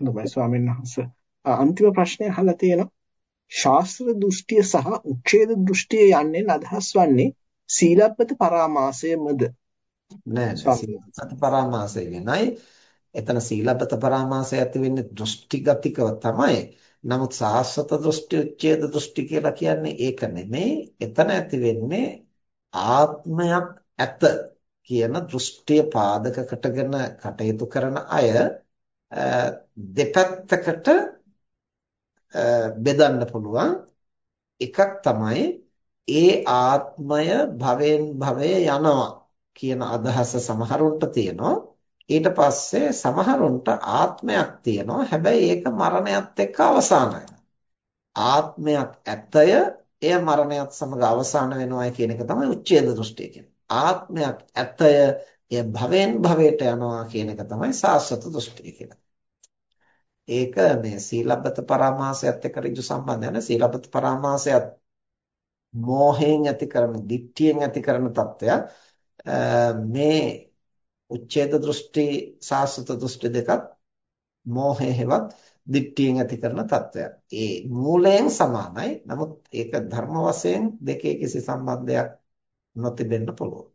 හොඳයි ස්වාමීන් වහන්සේ. අන්තිම ප්‍රශ්නය අහලා තියෙනවා. ශාස්ත්‍ර දෘෂ්ටිය සහ උච්ඡේද දෘෂ්ටිය යන්නේ අදහස් වන්නේ සීලබ්බත පරාමාසයමද? නෑ සීලබ්බත පරාමාසය වෙනයි. එතන සීලබ්බත පරාමාසය ඇති වෙන්නේ දෘෂ්ටිගතිකව තමයි. නමුත් සාස්වත දෘෂ්ටි උච්ඡේද දෘෂ්ටි කියලා කියන්නේ ඒක නෙමෙයි. එතන ඇති වෙන්නේ ආත්මයක් ඇත කියන දෘෂ්ටිය පාදක කොටගෙන කටයුතු කරන අය දෙපැත්තකට බෙදන්න e, පුළුවන්. එකක් තමයි ඒ ආත්මය භවෙන් භවය යනවා කියන අදහස සමහරුන්ට තියෙනවා. ඊට පස්සේ සමහරුන්ට ආත්මයක් තියෙනවා. හැබැයි ඒක මරණයත් එක්ක අවසానයි. ආත්මයක් ඇතය එය මරණයත් සමග අවසාන වෙනවායි කියන එක තමයි උච්ඡේද දෘෂ්ටිය කියන්නේ. ආත්මයක් ඇතය එය භවෙන් භවයට යනවා කියන එක තමයි සාස්වත දෘෂ්ටිය කියලා ඒක මේ සීලබ්බත පරාමාසයත් එක්ක ඍජු සම්බන්ධ නැහැ. සීලබ්බත පරාමාසයත් මෝහයෙන් ඇති කරන, දික්තියෙන් ඇති කරන తত্ত্বයක්. මේ උච්ඡේද දෘෂ්ටි, සාසුත දෘෂ්ටි දෙකත් මෝහයවත් දික්තියෙන් ඇති කරන తত্ত্বයක්. ඒ මූලයෙන් සමානයි. නමුත් ඒක ධර්ම වශයෙන් දෙකේ කිසි සම්බන්ධයක් නොතිබෙන්න පුළුවන්.